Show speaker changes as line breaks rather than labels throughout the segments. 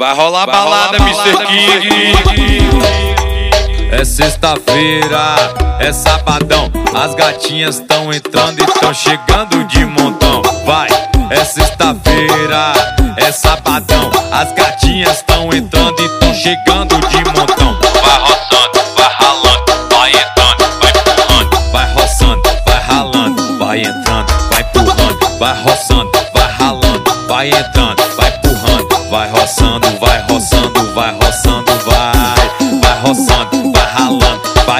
Vai rolar Vai balada, Mr. King.
É sexta-feira, é sabadão. As gatinhas estão entrando e estão chegando de montão. Vai, é sexta-feira, é sabadão. As gatinhas estão entrando e estão chegando de montão.
Vai roçando, vai ralando, vai entrando, vai empurrando.
Vai roçando, vai ralando, vai entrando, vai empurrando. Vai roçando, vai ralando, vai entrando, vai empurrando. Vai roçando,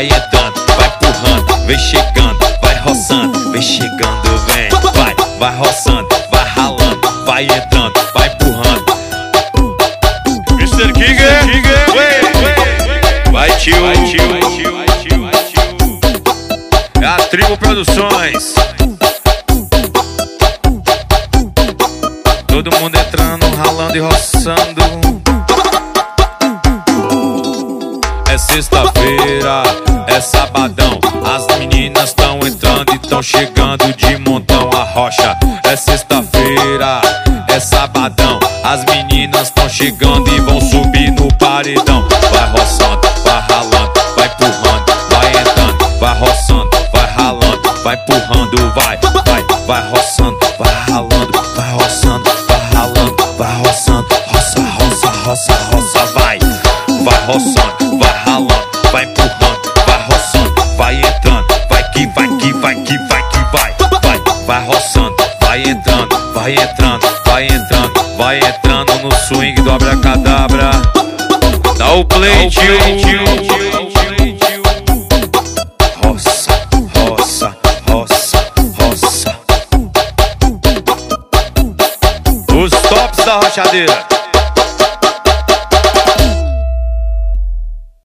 vai entrando, vai empurrando. Vem chegando, vai roçando, vem chegando, vem. Vai, vai roçando, vai ralando, vai entrando, vai empurrando.
Mr. King, vai tio, vai tio, vai tio, vai tio, vai tio.
É a Tribo Produções. Todo mundo entrando, ralando e roçando. É sexta-feira, é sabadão. As meninas estão entrando e estão chegando de montão a rocha. É sexta-feira, é sabadão. As meninas estão chegando e vão subir no paredão. Vai roçando, vai ralando, vai empurrando, vai entrando, vai roçando, vai ralando, vai empurrando, vai, vai, vai roçando, vai ralando, vai roçando, vai ralando, vai roçando, roça, roça, roça, roça, vai, vai roçando, vai entrando no swing do abracadabra. Dá o play, tio. Roça, roça, roça, roça. Os tops da rochadeira.